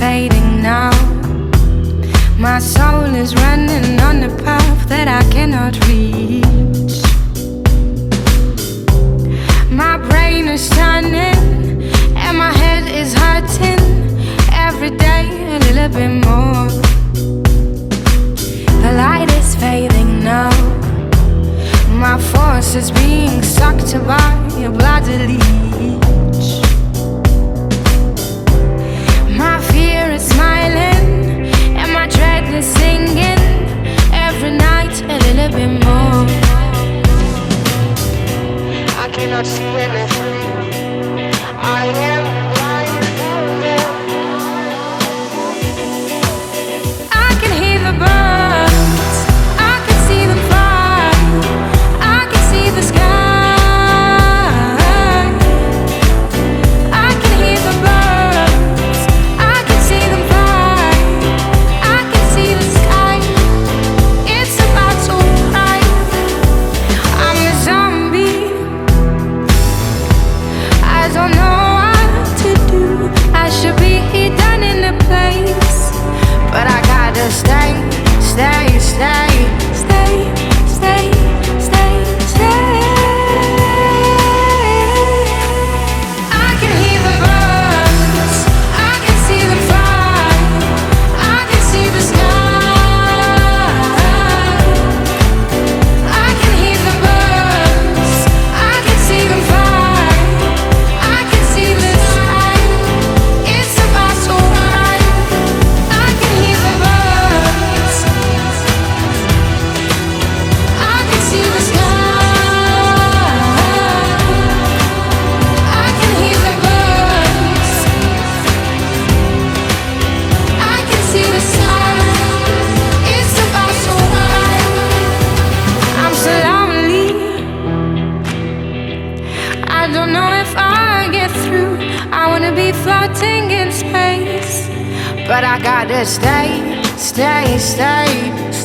fading now. My soul is running on a path that I cannot reach. My brain is turning and my head is hurting every day a little bit more. The light is fading now. My force is being sucked by your bloody leaves. not spinning free. I am. floating in space, but I gotta stay, stay, stay.